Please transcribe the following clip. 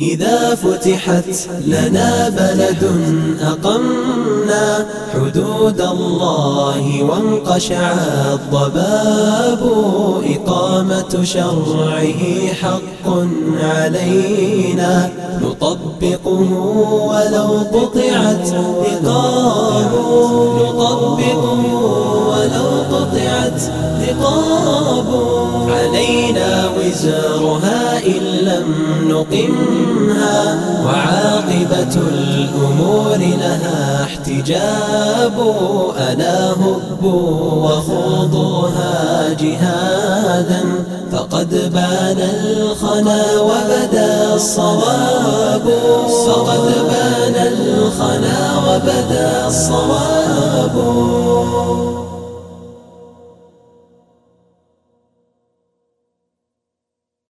إذا فتحت لنا بلد أقمنا حدود الله وانقشع الضباب إقامة شرعه حق علينا. نطبقه ولو قطعت رقاب نطبقه ولو قطعت رقاب علينا وزرها إن لم نقمها وعاقبة الأمور لها احتجاب ألا هبوا وخوضوها جهادا فقد بان الخنا وبدا الصواب فقد بان الخنا وبدا الصواب